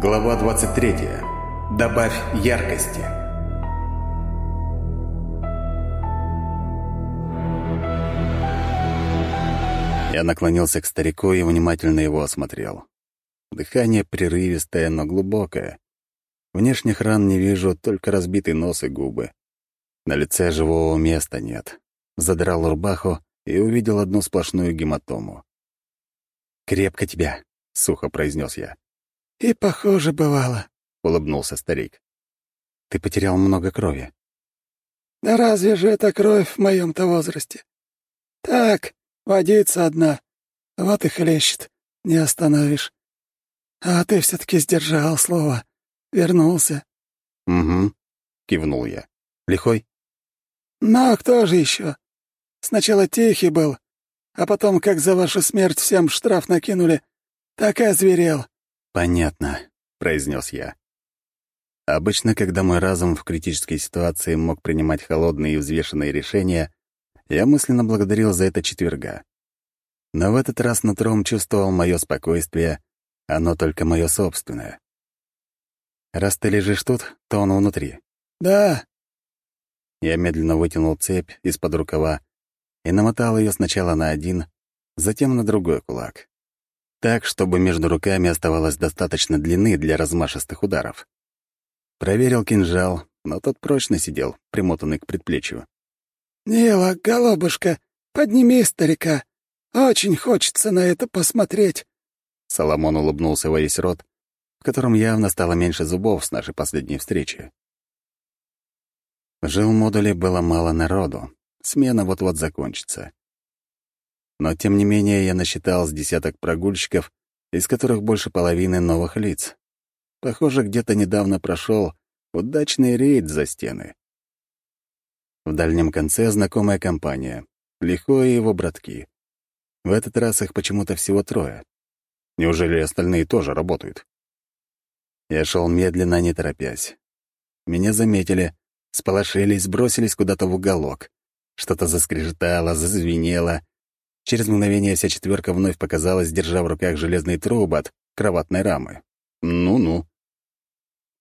Глава 23. Добавь яркости. Я наклонился к старику и внимательно его осмотрел. Дыхание прерывистое, но глубокое. Внешних ран не вижу, только разбитый нос и губы. На лице живого места нет. Задрал рубаху и увидел одну сплошную гематому. «Крепко тебя», — сухо произнес я. «И похоже бывало», — улыбнулся старик. «Ты потерял много крови». «Да разве же это кровь в моем-то возрасте? Так, водица одна, вот и хлещет, не остановишь. А ты все таки сдержал слово, вернулся». «Угу», — кивнул я. «Лихой?» «Ну, а кто же еще? Сначала тихий был, а потом, как за вашу смерть всем штраф накинули, так и озверел. «Понятно», — произнес я. Обычно, когда мой разум в критической ситуации мог принимать холодные и взвешенные решения, я мысленно благодарил за это четверга. Но в этот раз нутром чувствовал мое спокойствие, оно только мое собственное. Раз ты лежишь тут, то он внутри. «Да». Я медленно вытянул цепь из-под рукава и намотал ее сначала на один, затем на другой кулак так, чтобы между руками оставалось достаточно длины для размашистых ударов. Проверил кинжал, но тот прочно сидел, примотанный к предплечью. «Нила, голубушка, подними старика. Очень хочется на это посмотреть». Соломон улыбнулся во весь рот, в котором явно стало меньше зубов с нашей последней встречи. В жилмодуле было мало народу. Смена вот-вот закончится. Но, тем не менее, я насчитал с десяток прогульщиков, из которых больше половины новых лиц. Похоже, где-то недавно прошел удачный рейд за стены. В дальнем конце знакомая компания. Лихо и его братки. В этот раз их почему-то всего трое. Неужели остальные тоже работают? Я шел медленно, не торопясь. Меня заметили, сполошились, бросились куда-то в уголок. Что-то заскрежетало, зазвенело, Через мгновение вся четверка вновь показалась, держа в руках железный труб от кроватной рамы. Ну-ну.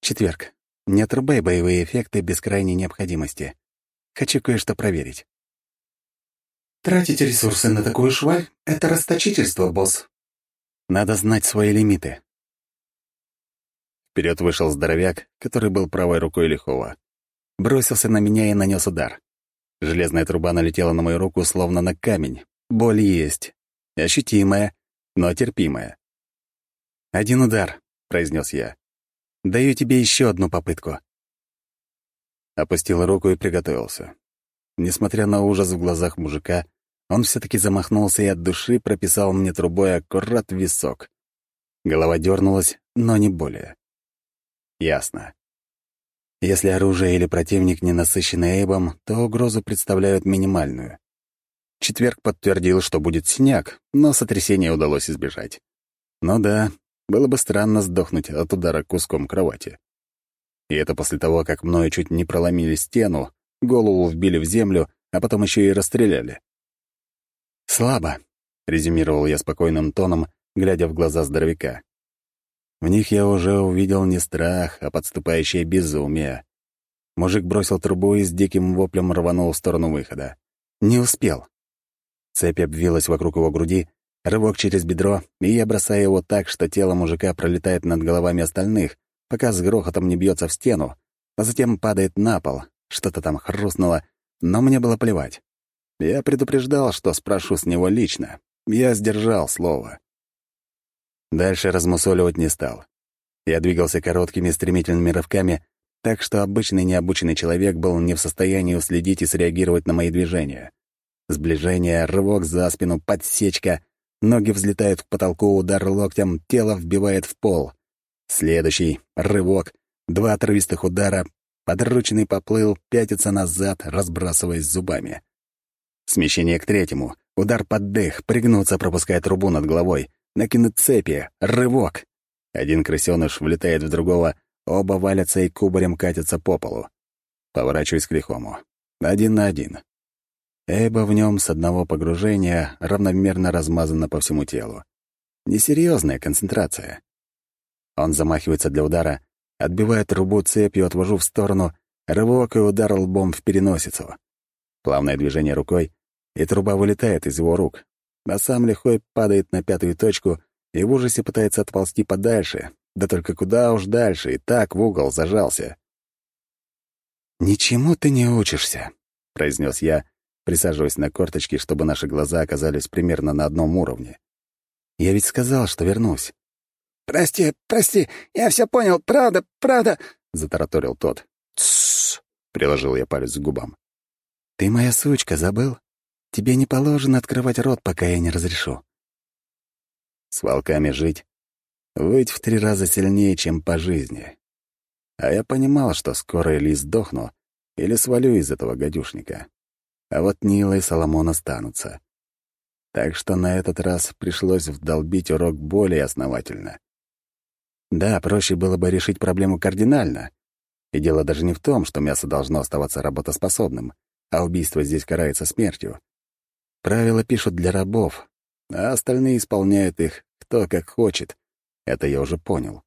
Четверг. Не отрубай боевые эффекты без крайней необходимости. Хочу кое-что проверить. Тратить ресурсы на такую шваль — это расточительство, босс. Надо знать свои лимиты. Вперед вышел здоровяк, который был правой рукой Лихова. Бросился на меня и нанес удар. Железная труба налетела на мою руку, словно на камень, Боль есть. Ощутимая, но терпимая. «Один удар», — произнес я. «Даю тебе еще одну попытку». Опустил руку и приготовился. Несмотря на ужас в глазах мужика, он все таки замахнулся и от души прописал мне трубой аккурат в висок. Голова дернулась, но не более. Ясно. Если оружие или противник не насыщены эйбом, то угрозу представляют минимальную. Четверг подтвердил, что будет синяк, но сотрясения удалось избежать. Ну да, было бы странно сдохнуть от удара куском кровати. И это после того, как мною чуть не проломили стену, голову вбили в землю, а потом еще и расстреляли. «Слабо», — резюмировал я спокойным тоном, глядя в глаза здоровяка. В них я уже увидел не страх, а подступающее безумие. Мужик бросил трубу и с диким воплем рванул в сторону выхода. Не успел. Цепь обвилась вокруг его груди, рывок через бедро, и я бросаю его так, что тело мужика пролетает над головами остальных, пока с грохотом не бьется в стену, а затем падает на пол. Что-то там хрустнуло, но мне было плевать. Я предупреждал, что спрошу с него лично. Я сдержал слово. Дальше размусоливать не стал. Я двигался короткими стремительными рывками, так что обычный необученный человек был не в состоянии уследить и среагировать на мои движения. Сближение, рывок за спину, подсечка. Ноги взлетают к потолку, удар локтем, тело вбивает в пол. Следующий — рывок, два отрывистых удара. Подручный поплыл, пятится назад, разбрасываясь зубами. Смещение к третьему. Удар под дых, пригнуться, пропуская трубу над головой. Накинуть цепи, рывок. Один крысёныш влетает в другого, оба валятся и кубарем катятся по полу. Поворачиваюсь к лихому. Один на один. Эйба в нем с одного погружения равномерно размазана по всему телу. Несерьезная концентрация. Он замахивается для удара, отбивает трубу цепью, отвожу в сторону, рывок и удар лбом в переносицу. Плавное движение рукой, и труба вылетает из его рук, а сам лихой падает на пятую точку и в ужасе пытается отползти подальше, да только куда уж дальше, и так в угол зажался. «Ничему ты не учишься», — произнес я, присаживаясь на корточки, чтобы наши глаза оказались примерно на одном уровне. «Я ведь сказал, что вернусь». «Прости, прости, я все понял, правда, правда», — затараторил тот. «Тссс», — приложил я палец к губам. «Ты моя сучка, забыл? Тебе не положено открывать рот, пока я не разрешу». С волками жить — выть в три раза сильнее, чем по жизни. А я понимал, что скоро или сдохну, или свалю из этого гадюшника. А вот Нила и Соломон останутся. Так что на этот раз пришлось вдолбить урок более основательно. Да, проще было бы решить проблему кардинально. И дело даже не в том, что мясо должно оставаться работоспособным, а убийство здесь карается смертью. Правила пишут для рабов, а остальные исполняют их кто как хочет. Это я уже понял.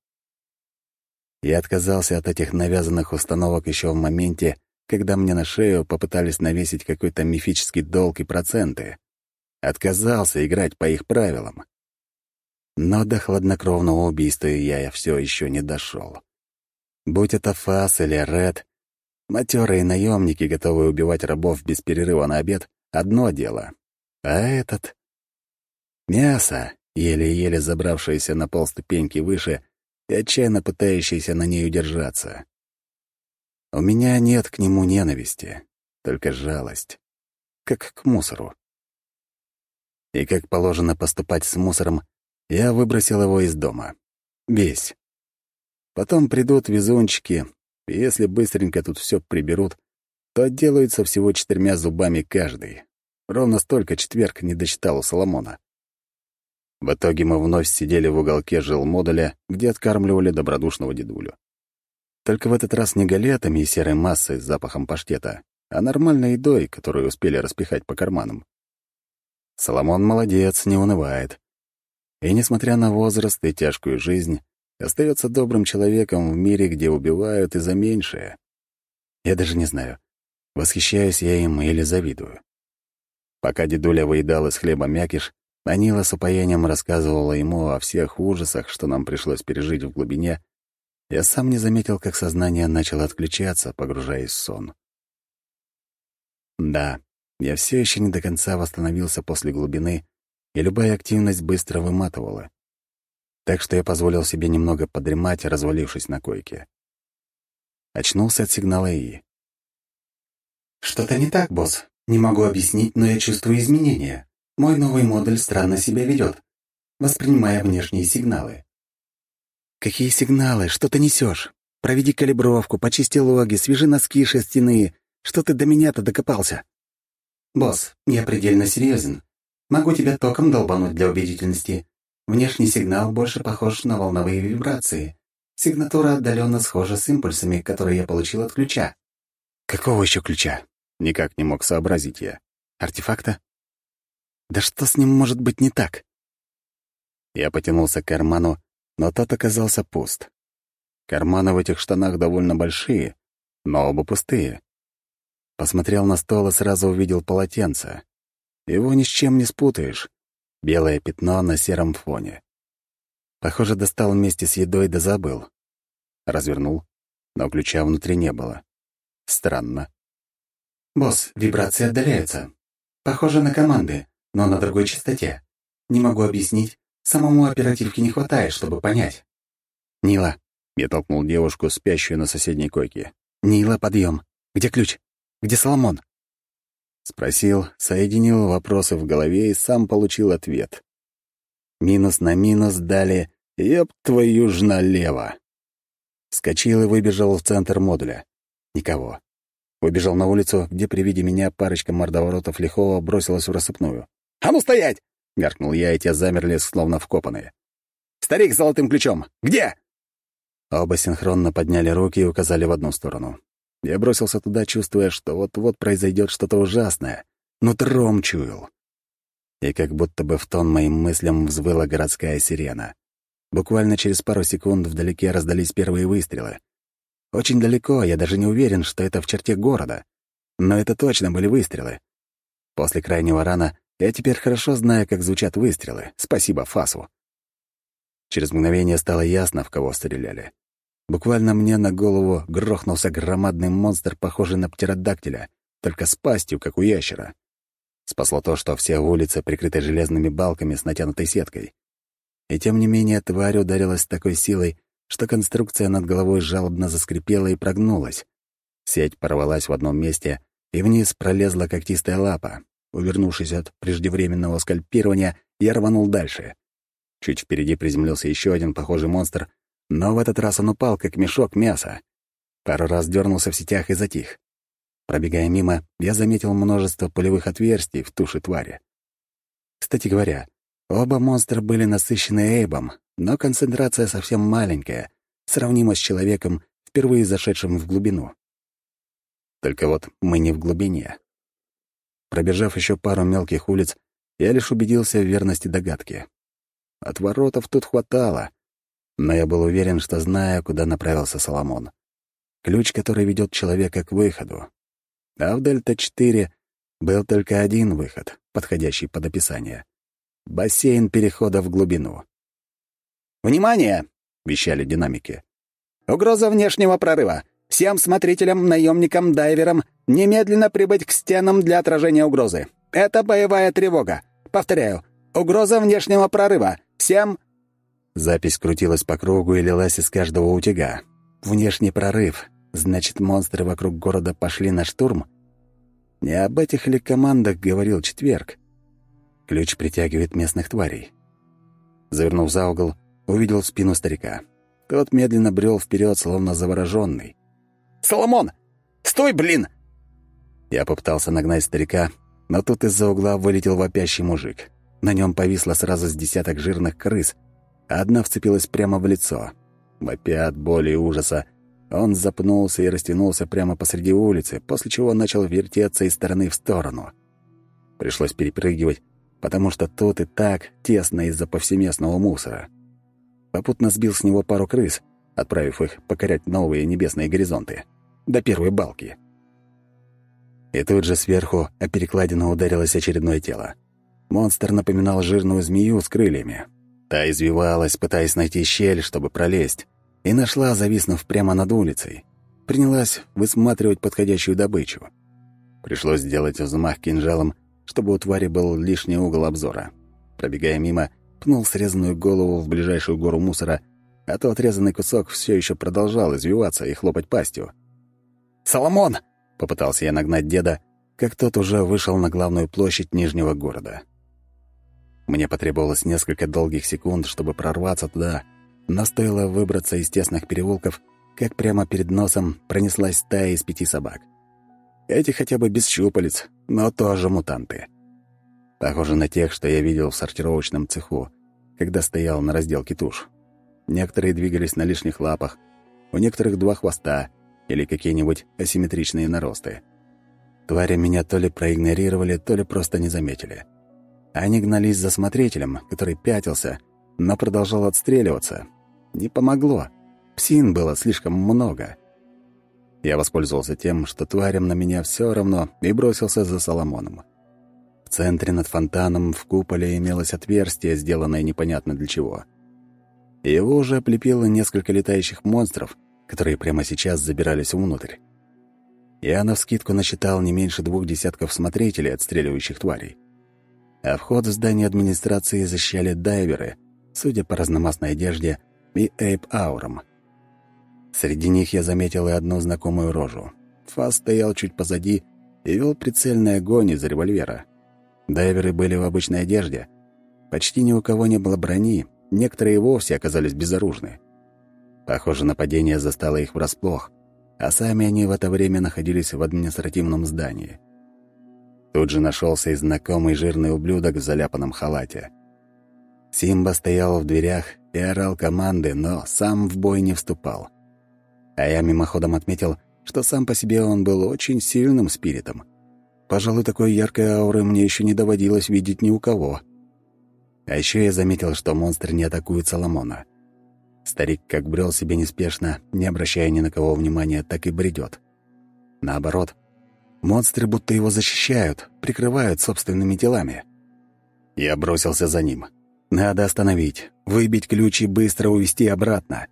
Я отказался от этих навязанных установок еще в моменте, когда мне на шею попытались навесить какой-то мифический долг и проценты. Отказался играть по их правилам. Но до хладнокровного убийства я все еще не дошел. Будь это Фас или Ред, матерые наемники, готовые убивать рабов без перерыва на обед, — одно дело. А этот... Мясо, еле-еле забравшееся на полступеньки выше — и отчаянно пытающийся на ней удержаться. У меня нет к нему ненависти, только жалость, как к мусору. И как положено поступать с мусором, я выбросил его из дома. Весь. Потом придут везунчики, и если быстренько тут все приберут, то отделаются всего четырьмя зубами каждый. Ровно столько четверг не досчитал у Соломона. В итоге мы вновь сидели в уголке жилмодуля, где откармливали добродушного дедулю. Только в этот раз не галетами и серой массой с запахом паштета, а нормальной едой, которую успели распихать по карманам. Соломон молодец, не унывает. И, несмотря на возраст и тяжкую жизнь, остается добрым человеком в мире, где убивают и за меньшее. Я даже не знаю, восхищаюсь я им или завидую. Пока дедуля выедал из хлеба мякиш, Анила с упоением рассказывала ему о всех ужасах, что нам пришлось пережить в глубине. Я сам не заметил, как сознание начало отключаться, погружаясь в сон. Да, я все еще не до конца восстановился после глубины, и любая активность быстро выматывала. Так что я позволил себе немного подремать, развалившись на койке. Очнулся от сигнала И. «Что-то не так, босс. Не могу объяснить, но я чувствую изменения. Мой новый модуль странно себя ведет, воспринимая внешние сигналы. «Какие сигналы? Что ты несешь? Проведи калибровку, почисти логи, свяжи носки шерстяные. Что ты до меня-то докопался?» «Босс, я предельно серьезен. Могу тебя током долбануть для убедительности. Внешний сигнал больше похож на волновые вибрации. Сигнатура отдаленно схожа с импульсами, которые я получил от ключа». «Какого еще ключа?» Никак не мог сообразить я. «Артефакта?» Да что с ним может быть не так? Я потянулся к карману, но тот оказался пуст. Карманы в этих штанах довольно большие, но оба пустые. Посмотрел на стол и сразу увидел полотенце. Его ни с чем не спутаешь. Белое пятно на сером фоне. Похоже, достал вместе с едой да забыл. Развернул, но ключа внутри не было. Странно. «Босс, вибрации отдаляются. Похоже на команды но на другой частоте. Не могу объяснить, самому оперативки не хватает, чтобы понять. «Нила», — я толкнул девушку, спящую на соседней койке. «Нила, подъем. Где ключ? Где Соломон?» Спросил, соединил вопросы в голове и сам получил ответ. Минус на минус дали «Ёб твою ж налево!» Скочил и выбежал в центр модуля. Никого. Выбежал на улицу, где при виде меня парочка мордоворотов лихого бросилась в рассыпную. «А ну стоять!» — гаркнул я, и те замерли, словно вкопанные. «Старик с золотым ключом! Где?» Оба синхронно подняли руки и указали в одну сторону. Я бросился туда, чувствуя, что вот-вот произойдет что-то ужасное. Нутром чуял. И как будто бы в тон моим мыслям взвыла городская сирена. Буквально через пару секунд вдалеке раздались первые выстрелы. Очень далеко, я даже не уверен, что это в черте города. Но это точно были выстрелы. После крайнего рана я теперь хорошо знаю, как звучат выстрелы. Спасибо Фасу. Через мгновение стало ясно, в кого стреляли. Буквально мне на голову грохнулся громадный монстр, похожий на птеродактиля, только с пастью, как у ящера. Спасло то, что все улицы прикрыты железными балками с натянутой сеткой. И тем не менее тварь ударилась с такой силой, что конструкция над головой жалобно заскрипела и прогнулась. Сеть порвалась в одном месте, и вниз пролезла когтистая лапа. Увернувшись от преждевременного скальпирования, я рванул дальше. Чуть впереди приземлился еще один похожий монстр, но в этот раз он упал, как мешок мяса. Пару раз дернулся в сетях и затих. Пробегая мимо, я заметил множество пулевых отверстий в туше твари. Кстати говоря, оба монстра были насыщены эйбом, но концентрация совсем маленькая, сравнима с человеком, впервые зашедшим в глубину. Только вот мы не в глубине. Пробежав еще пару мелких улиц, я лишь убедился в верности догадки. От воротов тут хватало, но я был уверен, что знаю, куда направился Соломон. Ключ, который ведет человека к выходу. А в Дельта-4 был только один выход, подходящий под описание. Бассейн перехода в глубину. «Внимание!» — вещали динамики. «Угроза внешнего прорыва. Всем смотрителям, наемникам, дайверам немедленно прибыть к стенам для отражения угрозы. Это боевая тревога. Повторяю, угроза внешнего прорыва. Всем...» Запись крутилась по кругу и лилась из каждого утяга. Внешний прорыв. Значит, монстры вокруг города пошли на штурм? Не об этих ли командах говорил Четверг? Ключ притягивает местных тварей. Завернув за угол, увидел спину старика. Тот медленно брел вперед, словно завороженный. «Соломон! Стой, блин!» Я попытался нагнать старика, но тут из-за угла вылетел вопящий мужик. На нем повисло сразу с десяток жирных крыс, Одна вцепилась прямо в лицо. Вопя от боли и ужаса, он запнулся и растянулся прямо посреди улицы, после чего начал вертеться из стороны в сторону. Пришлось перепрыгивать, потому что тут и так тесно из-за повсеместного мусора. Попутно сбил с него пару крыс, отправив их покорять новые небесные горизонты. До первой балки. И тут же сверху о перекладину ударилось очередное тело. Монстр напоминал жирную змею с крыльями. Та извивалась, пытаясь найти щель, чтобы пролезть, и нашла, зависнув прямо над улицей. Принялась высматривать подходящую добычу. Пришлось сделать взмах кинжалом, чтобы у твари был лишний угол обзора. Пробегая мимо, пнул срезанную голову в ближайшую гору мусора, а то отрезанный кусок все еще продолжал извиваться и хлопать пастью. «Соломон!» — попытался я нагнать деда, как тот уже вышел на главную площадь Нижнего города. Мне потребовалось несколько долгих секунд, чтобы прорваться туда, но стоило выбраться из тесных переулков, как прямо перед носом пронеслась стая из пяти собак. Эти хотя бы без щупалец, но тоже мутанты. Похоже на тех, что я видел в сортировочном цеху, когда стоял на разделке туш. Некоторые двигались на лишних лапах, у некоторых два хвоста или какие-нибудь асимметричные наросты. Твари меня то ли проигнорировали, то ли просто не заметили. Они гнались за смотрителем, который пятился, но продолжал отстреливаться. Не помогло. Псин было слишком много. Я воспользовался тем, что тварям на меня все равно, и бросился за Соломоном. В центре над фонтаном в куполе имелось отверстие, сделанное непонятно для чего. Его уже облепило несколько летающих монстров, которые прямо сейчас забирались внутрь. Я навскидку насчитал не меньше двух десятков смотрителей, отстреливающих тварей а вход в здание администрации защищали дайверы, судя по разномастной одежде, и эйп-аурам. Среди них я заметил и одну знакомую рожу. Фас стоял чуть позади и вел прицельный огонь из револьвера. Дайверы были в обычной одежде. Почти ни у кого не было брони, некоторые вовсе оказались безоружны. Похоже, нападение застало их врасплох, а сами они в это время находились в административном здании. Тут же нашелся и знакомый жирный ублюдок в заляпанном халате. Симба стоял в дверях и орал команды, но сам в бой не вступал. А я мимоходом отметил, что сам по себе он был очень сильным спиритом. Пожалуй, такой яркой ауры мне еще не доводилось видеть ни у кого. А еще я заметил, что монстры не атакуют Соломона. Старик как брел себе неспешно, не обращая ни на кого внимания, так и бредет. Наоборот, монстры будто его защищают, прикрывают собственными телами. Я бросился за ним. Надо остановить, выбить ключ и быстро увести обратно.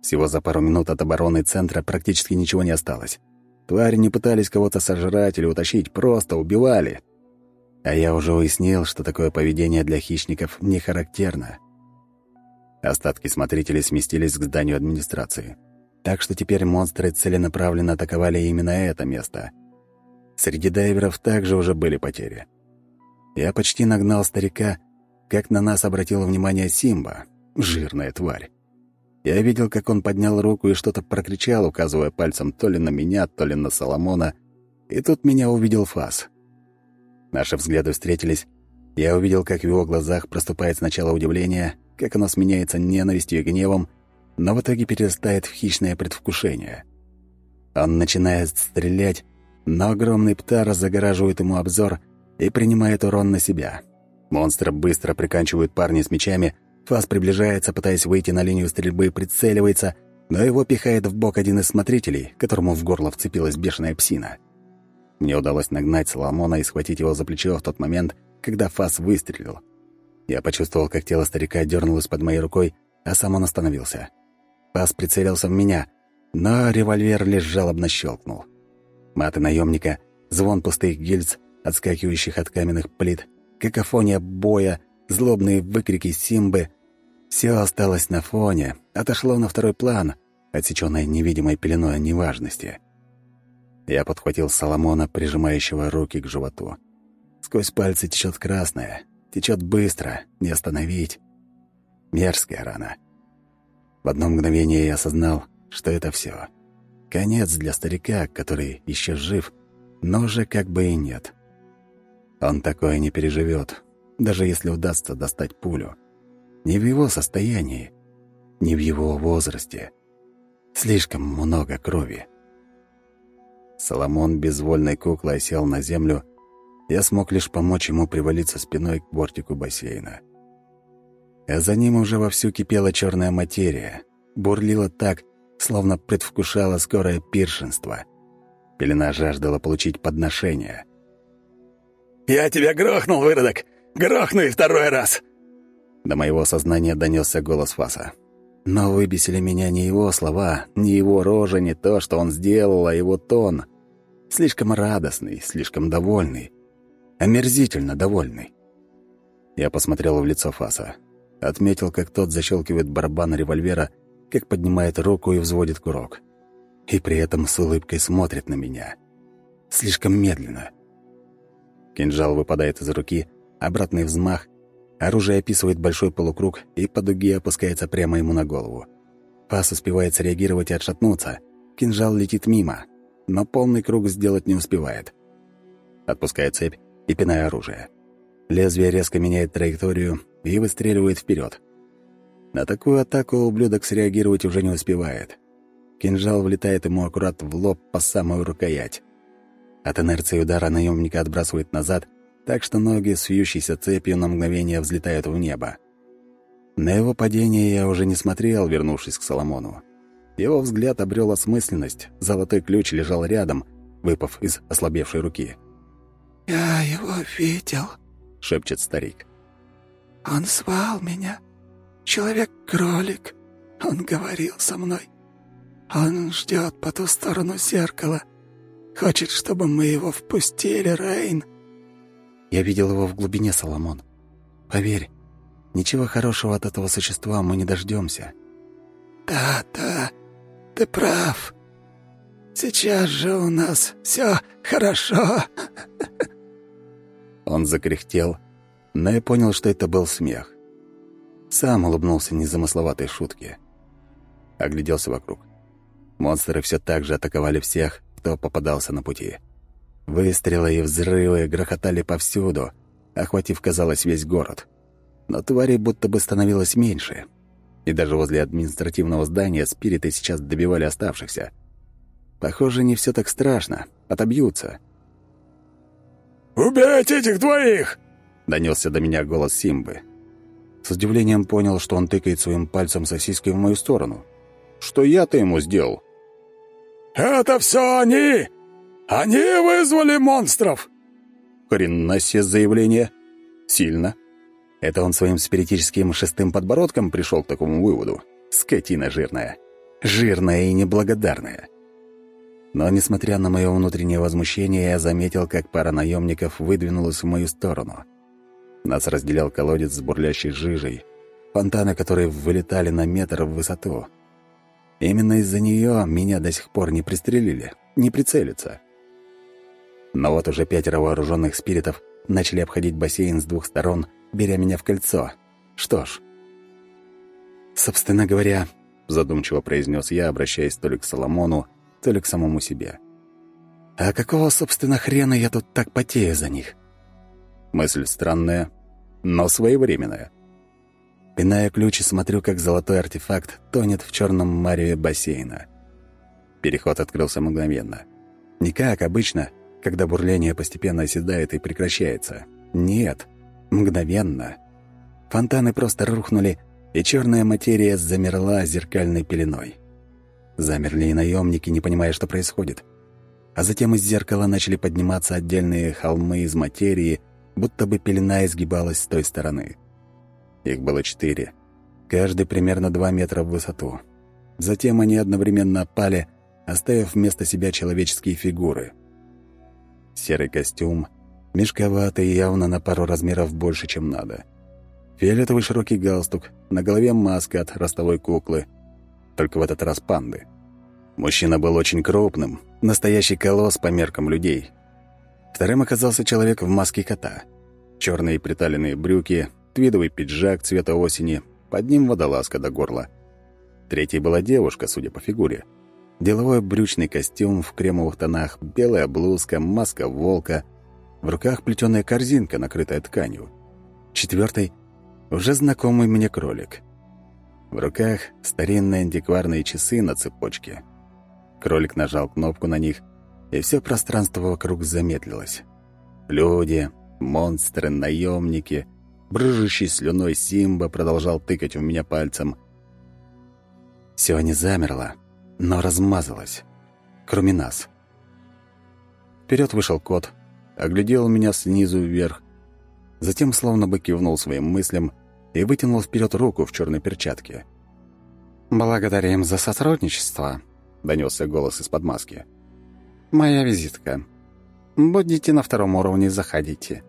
Всего за пару минут от обороны центра практически ничего не осталось. Твари не пытались кого-то сожрать или утащить, просто убивали. А я уже уяснил, что такое поведение для хищников не характерно. Остатки смотрителей сместились к зданию администрации. Так что теперь монстры целенаправленно атаковали именно это место. Среди дайверов также уже были потери. Я почти нагнал старика, как на нас обратила внимание Симба, жирная тварь. Я видел, как он поднял руку и что-то прокричал, указывая пальцем то ли на меня, то ли на Соломона, и тут меня увидел Фас. Наши взгляды встретились. Я увидел, как в его глазах проступает сначала удивление, как оно сменяется ненавистью и гневом, но в итоге перерастает в хищное предвкушение. Он начинает стрелять, но огромный птар загораживает ему обзор и принимает урон на себя. Монстр быстро приканчивает парни с мечами, Фас приближается, пытаясь выйти на линию стрельбы, прицеливается, но его пихает в бок один из смотрителей, которому в горло вцепилась бешеная псина. Мне удалось нагнать Соломона и схватить его за плечо в тот момент, когда Фас выстрелил. Я почувствовал, как тело старика дернулось под моей рукой, а сам он остановился. Фас прицелился в меня, но револьвер лишь жалобно щелкнул. Маты наемника, звон пустых гильз, отскакивающих от каменных плит, какофония боя, злобные выкрики Симбы — все осталось на фоне, отошло на второй план, отсеченное невидимой пеленой неважности. Я подхватил Соломона, прижимающего руки к животу. Сквозь пальцы течет красное, течет быстро, не остановить. Мерзкая рана. В одно мгновение я осознал, что это все. Конец для старика, который еще жив, но уже как бы и нет. Он такое не переживет, даже если удастся достать пулю. Не в его состоянии, не в его возрасте. Слишком много крови. Соломон безвольной куклой сел на землю. Я смог лишь помочь ему привалиться спиной к бортику бассейна. А за ним уже вовсю кипела черная материя. Бурлила так, словно предвкушала скорое пиршенство. Пелена жаждала получить подношение. «Я тебя грохнул, выродок! Грохну и второй раз!» До моего сознания донесся голос Фаса. Но выбесили меня не его слова, не его рожа, не то, что он сделал, а его тон. Слишком радостный, слишком довольный. Омерзительно довольный. Я посмотрел в лицо Фаса. Отметил, как тот защелкивает барабан револьвера, как поднимает руку и взводит курок. И при этом с улыбкой смотрит на меня. Слишком медленно. Кинжал выпадает из руки, обратный взмах, оружие описывает большой полукруг и по дуге опускается прямо ему на голову. Фас успевает среагировать и отшатнуться. Кинжал летит мимо, но полный круг сделать не успевает. Отпускаю цепь и пинаю оружие. Лезвие резко меняет траекторию и выстреливает вперед. На такую атаку ублюдок среагировать уже не успевает. Кинжал влетает ему аккурат в лоб по самую рукоять. От инерции удара наемника отбрасывает назад, так что ноги с вьющейся цепью на мгновение взлетают в небо. На его падение я уже не смотрел, вернувшись к Соломону. Его взгляд обрел осмысленность, золотой ключ лежал рядом, выпав из ослабевшей руки. «Я его видел», — шепчет старик. «Он звал меня. Человек-кролик. Он говорил со мной. Он ждет по ту сторону зеркала. Хочет, чтобы мы его впустили, Рейн». Я видел его в глубине, Соломон. Поверь, ничего хорошего от этого существа мы не дождемся. «Да, да, ты прав. Сейчас же у нас все хорошо». Он закряхтел, но я понял, что это был смех. Сам улыбнулся незамысловатой шутке. Огляделся вокруг. Монстры все так же атаковали всех, кто попадался на пути. Выстрелы и взрывы грохотали повсюду, охватив, казалось, весь город. Но тварей будто бы становилось меньше. И даже возле административного здания спириты сейчас добивали оставшихся. Похоже, не все так страшно. Отобьются. «Убейте этих двоих!» — донесся до меня голос Симбы. С удивлением понял, что он тыкает своим пальцем сосиской в мою сторону. Что я-то ему сделал? «Это все они! Они вызвали монстров!» Хрена себе заявление. Сильно. Это он своим спиритическим шестым подбородком пришел к такому выводу. Скотина жирная. Жирная и неблагодарная. Но, несмотря на мое внутреннее возмущение, я заметил, как пара наемников выдвинулась в мою сторону. Нас разделял колодец с бурлящей жижей, фонтаны, которые вылетали на метр в высоту. Именно из-за нее меня до сих пор не пристрелили, не прицелиться. Но вот уже пятеро вооруженных спиритов начали обходить бассейн с двух сторон, беря меня в кольцо. Что ж, собственно говоря, задумчиво произнес я, обращаясь то ли к Соломону, то ли к самому себе. А какого, собственно, хрена я тут так потею за них? Мысль странная, но своевременная. Пиная ключ и смотрю, как золотой артефакт тонет в черном мареве бассейна. Переход открылся мгновенно. Не как обычно, когда бурление постепенно оседает и прекращается. Нет, мгновенно. Фонтаны просто рухнули, и черная материя замерла зеркальной пеленой. Замерли и наемники, не понимая, что происходит. А затем из зеркала начали подниматься отдельные холмы из материи, будто бы пелена изгибалась с той стороны. Их было четыре, каждый примерно два метра в высоту. Затем они одновременно опали, оставив вместо себя человеческие фигуры. Серый костюм, мешковатый явно на пару размеров больше, чем надо. Фиолетовый широкий галстук, на голове маска от ростовой куклы, только в этот раз панды. Мужчина был очень крупным, настоящий колосс по меркам людей. Вторым оказался человек в маске кота. Черные приталенные брюки, твидовый пиджак цвета осени, под ним водолазка до горла. Третьей была девушка, судя по фигуре. Деловой брючный костюм в кремовых тонах, белая блузка, маска волка, в руках плетеная корзинка, накрытая тканью. Четвертый — уже знакомый мне кролик. В руках старинные антикварные часы на цепочке. Кролик нажал кнопку на них, и все пространство вокруг замедлилось. Люди, монстры, наемники — Брыжущий слюной Симба продолжал тыкать в меня пальцем. Все не замерло, но размазалось. Кроме нас. Вперед вышел кот, оглядел меня снизу вверх, затем словно бы кивнул своим мыслям и вытянул вперед руку в черной перчатке. «Благодарим за сотрудничество», — донесся голос из-под маски. «Моя визитка. Будете на втором уровне, заходите».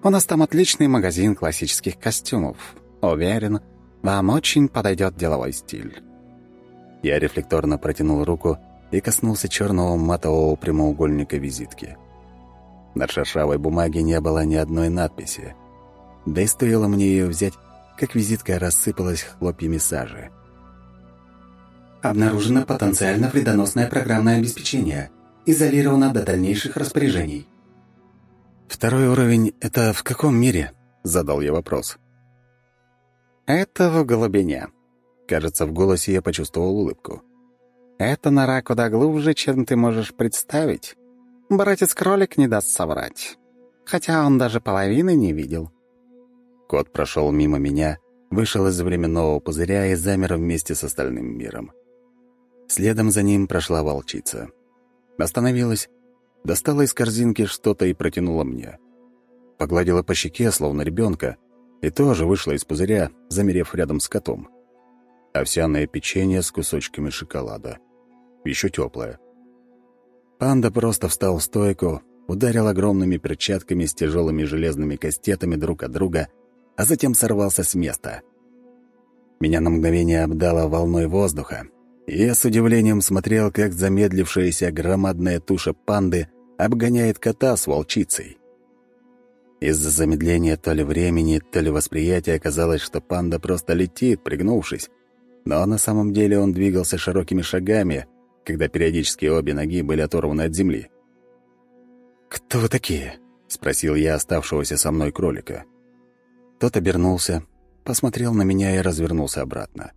У нас там отличный магазин классических костюмов. Уверен, вам очень подойдет деловой стиль». Я рефлекторно протянул руку и коснулся черного матового прямоугольника визитки. На шершавой бумаге не было ни одной надписи. Да и стоило мне ее взять, как визитка рассыпалась хлопьями сажи. Обнаружено потенциально вредоносное программное обеспечение. Изолировано до дальнейших распоряжений. «Второй уровень — это в каком мире?» — задал я вопрос. «Это в глубине». Кажется, в голосе я почувствовал улыбку. «Это нора куда глубже, чем ты можешь представить. Братец-кролик не даст соврать. Хотя он даже половины не видел». Кот прошел мимо меня, вышел из временного пузыря и замер вместе с остальным миром. Следом за ним прошла волчица. Остановилась достала из корзинки что-то и протянула мне. Погладила по щеке, словно ребенка, и тоже вышла из пузыря, замерев рядом с котом. Овсяное печенье с кусочками шоколада. Еще теплое. Панда просто встал в стойку, ударил огромными перчатками с тяжелыми железными кастетами друг от друга, а затем сорвался с места. Меня на мгновение обдало волной воздуха, я с удивлением смотрел, как замедлившаяся громадная туша панды обгоняет кота с волчицей. Из-за замедления то ли времени, то ли восприятия оказалось, что панда просто летит, пригнувшись. Но на самом деле он двигался широкими шагами, когда периодически обе ноги были оторваны от земли. «Кто вы такие?» — спросил я оставшегося со мной кролика. Тот обернулся, посмотрел на меня и развернулся обратно.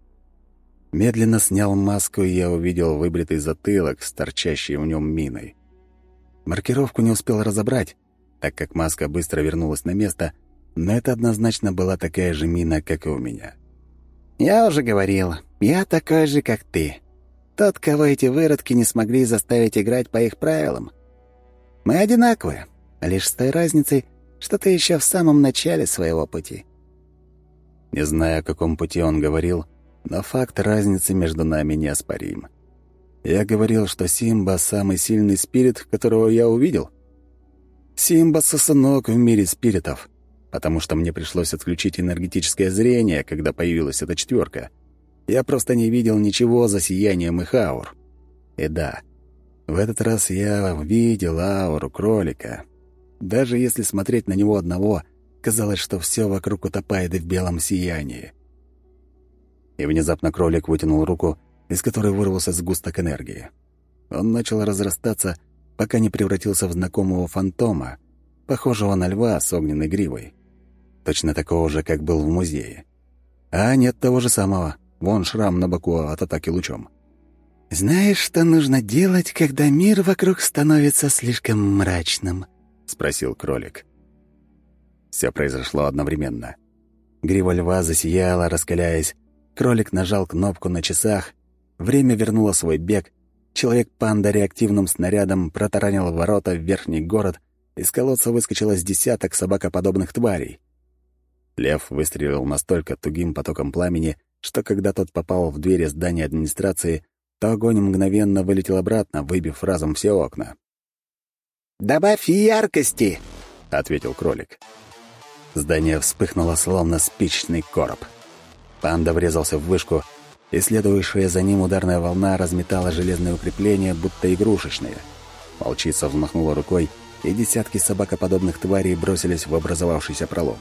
Медленно снял маску, и я увидел выбритый затылок с торчащей в нем миной. Маркировку не успел разобрать, так как маска быстро вернулась на место, но это однозначно была такая же мина, как и у меня. «Я уже говорил, я такой же, как ты. Тот, кого эти выродки не смогли заставить играть по их правилам. Мы одинаковые, лишь с той разницей, что ты еще в самом начале своего пути». Не знаю, о каком пути он говорил, но факт разницы между нами неоспорим. Я говорил, что Симба — самый сильный спирит, которого я увидел. Симба — сосунок в мире спиритов, потому что мне пришлось отключить энергетическое зрение, когда появилась эта четверка. Я просто не видел ничего за сиянием их аур. И да, в этот раз я видел ауру кролика. Даже если смотреть на него одного, казалось, что все вокруг утопает в белом сиянии. И внезапно кролик вытянул руку — из которой вырвался сгусток энергии. Он начал разрастаться, пока не превратился в знакомого фантома, похожего на льва с огненной гривой. Точно такого же, как был в музее. А нет того же самого. Вон шрам на боку от атаки лучом. «Знаешь, что нужно делать, когда мир вокруг становится слишком мрачным?» — спросил кролик. Все произошло одновременно. Грива льва засияла, раскаляясь. Кролик нажал кнопку на часах, Время вернуло свой бег. Человек-панда реактивным снарядом протаранил ворота в верхний город, из колодца выскочило с десяток собакоподобных тварей. Лев выстрелил настолько тугим потоком пламени, что когда тот попал в двери здания администрации, то огонь мгновенно вылетел обратно, выбив разом все окна. «Добавь яркости!» — ответил кролик. Здание вспыхнуло, словно спичечный короб. Панда врезался в вышку — и следующая за ним ударная волна разметала железные укрепления, будто игрушечные. Волчица взмахнула рукой, и десятки собакоподобных тварей бросились в образовавшийся пролом.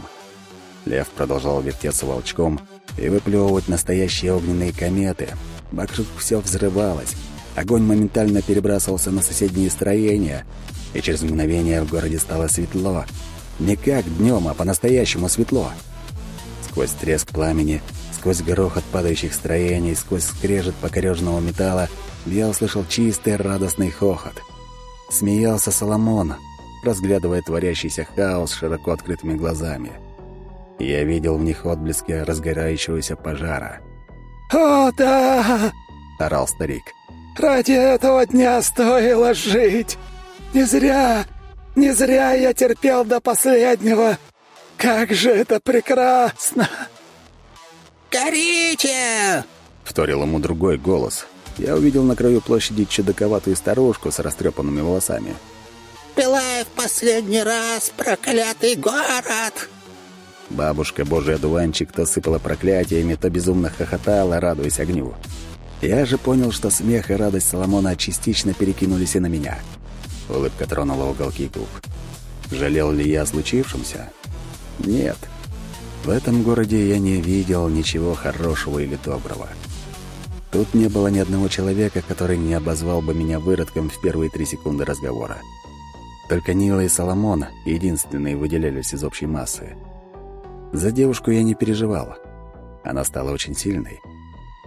Лев продолжал вертеться волчком и выплевывать настоящие огненные кометы. Вокруг все взрывалось. Огонь моментально перебрасывался на соседние строения, и через мгновение в городе стало светло. Не как днем, а по-настоящему светло. Сквозь треск пламени Сквозь грохот падающих строений, сквозь скрежет покорежного металла я услышал чистый радостный хохот. Смеялся Соломон, разглядывая творящийся хаос широко открытыми глазами. Я видел в них отблески разгорающегося пожара. «О, да!» — орал старик. «Ради этого дня стоило жить! Не зря, не зря я терпел до последнего! Как же это прекрасно!» «Горите!» — вторил ему другой голос. Я увидел на краю площади чудаковатую старушку с растрепанными волосами. «Пылай в последний раз, проклятый город!» Бабушка, божий одуванчик, то сыпала проклятиями, то безумно хохотала, радуясь огню. Я же понял, что смех и радость Соломона частично перекинулись и на меня. Улыбка тронула уголки губ. Жалел ли я о случившемся? Нет. В этом городе я не видел ничего хорошего или доброго. Тут не было ни одного человека, который не обозвал бы меня выродком в первые три секунды разговора. Только Нила и Соломон единственные выделялись из общей массы. За девушку я не переживал. Она стала очень сильной.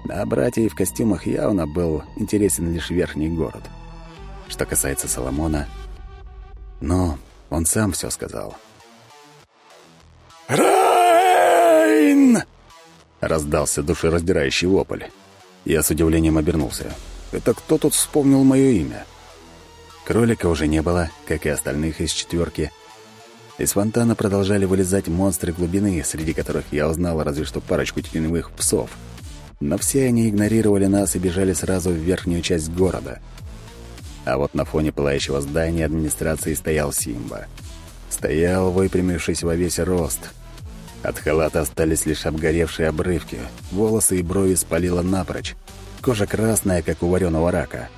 А братья в костюмах явно был интересен лишь верхний город. Что касается Соломона, ну, он сам все сказал. «Райн!» — раздался душераздирающий вопль. Я с удивлением обернулся. Это кто тут вспомнил мое имя? Кролика уже не было, как и остальных из четверки. Из фонтана продолжали вылезать монстры глубины, среди которых я узнал разве что парочку теневых псов. Но все они игнорировали нас и бежали сразу в верхнюю часть города. А вот на фоне пылающего здания администрации стоял Симба. Стоял, выпрямившись во весь рост — от халата остались лишь обгоревшие обрывки, волосы и брови спалило напрочь. Кожа красная, как у вареного рака.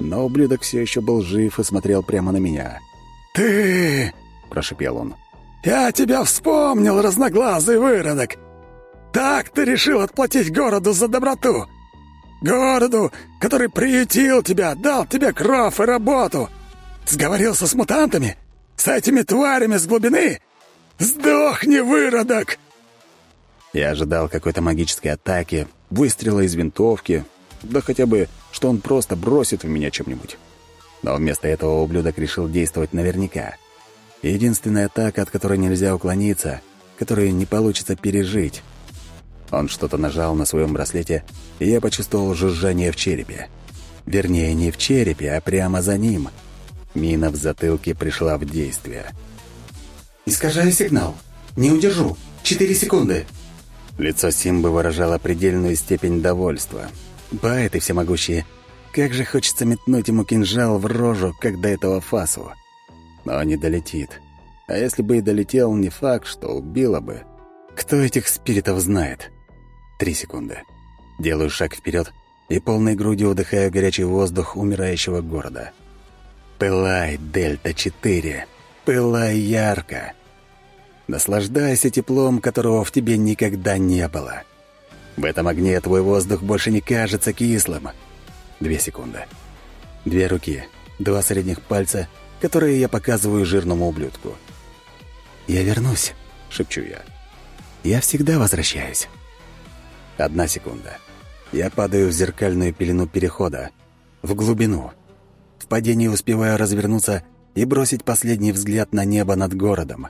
Но ублюдок все еще был жив и смотрел прямо на меня. «Ты!» — прошипел он. «Я тебя вспомнил, разноглазый выродок! Так ты решил отплатить городу за доброту! Городу, который приютил тебя, дал тебе кровь и работу! Сговорился с мутантами? С этими тварями с глубины? «Сдохни, выродок!» Я ожидал какой-то магической атаки, выстрела из винтовки, да хотя бы, что он просто бросит в меня чем-нибудь. Но вместо этого ублюдок решил действовать наверняка. Единственная атака, от которой нельзя уклониться которые не получится пережить. Он что-то нажал на своем браслете, и я почувствовал жужжание в черепе. Вернее, не в черепе, а прямо за ним. Мина в затылке пришла в действие. «Искажаю сигнал. Не удержу. Четыре секунды». Лицо Симбы выражало предельную степень довольства. «Ба, ты всемогущий! Как же хочется метнуть ему кинжал в рожу, как до этого фасу!» Но не долетит. А если бы и долетел, не факт, что убило бы. Кто этих спиритов знает? Три секунды. Делаю шаг вперед и полной грудью вдыхаю горячий воздух умирающего города. Пылай, Дельта-4! Пылай ярко! Наслаждайся теплом, которого в тебе никогда не было. В этом огне твой воздух больше не кажется кислым. Две секунды. Две руки, два средних пальца, которые я показываю жирному ублюдку. «Я вернусь», — шепчу я. «Я всегда возвращаюсь». Одна секунда. Я падаю в зеркальную пелену перехода, в глубину. В падении успеваю развернуться и бросить последний взгляд на небо над городом.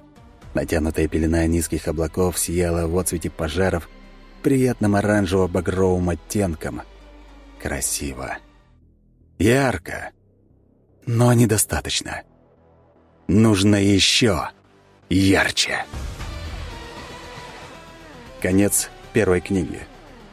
Натянутая пелена низких облаков сияла в отцвете пожаров приятным оранжево-багровым оттенком. Красиво. Ярко. Но недостаточно. Нужно еще ярче. Конец первой книги.